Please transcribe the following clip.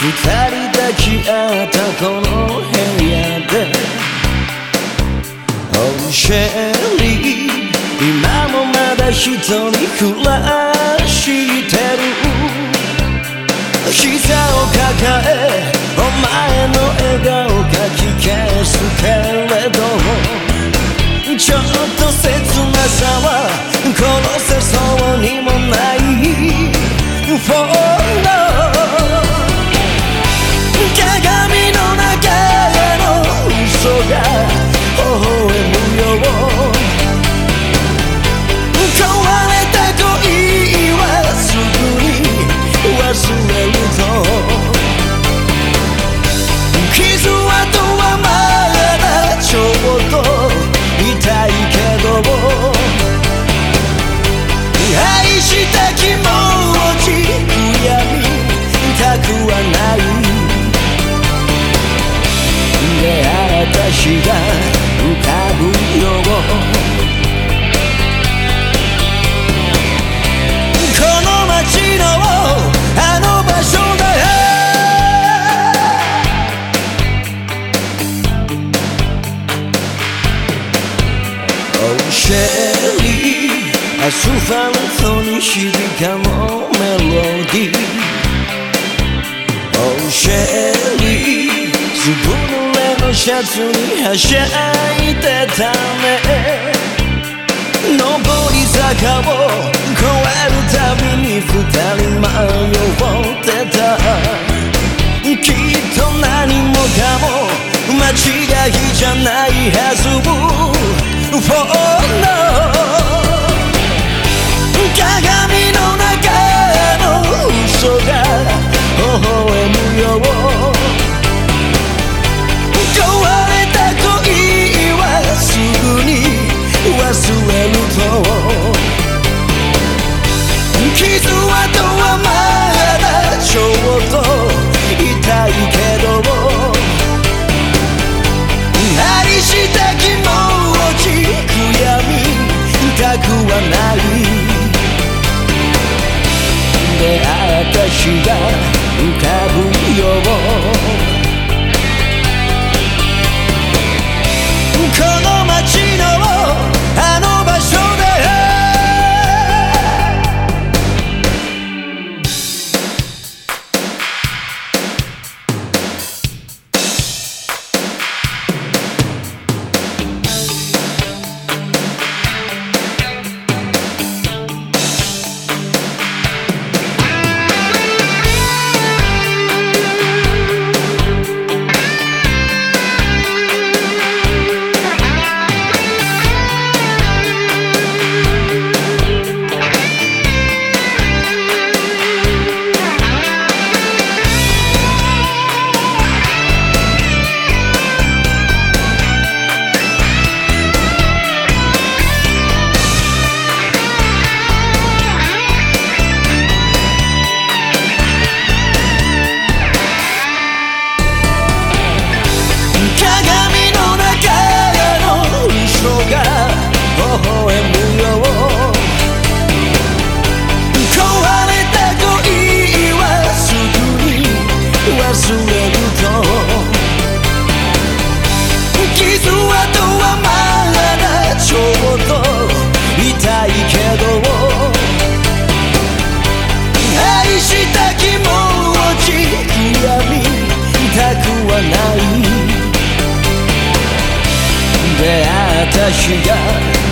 二人抱き合ったこの部屋で Oh シェリー今もまだ一人暮らしてる。膝を抱えお前の笑顔かき消すけアスファルトに響かのメロディー。おシェリーずぶ濡れのシャツにはしゃいでたね。上り坂を越えるたびに二人迷ってた。ない。出会った日が浮かぶよ настоящая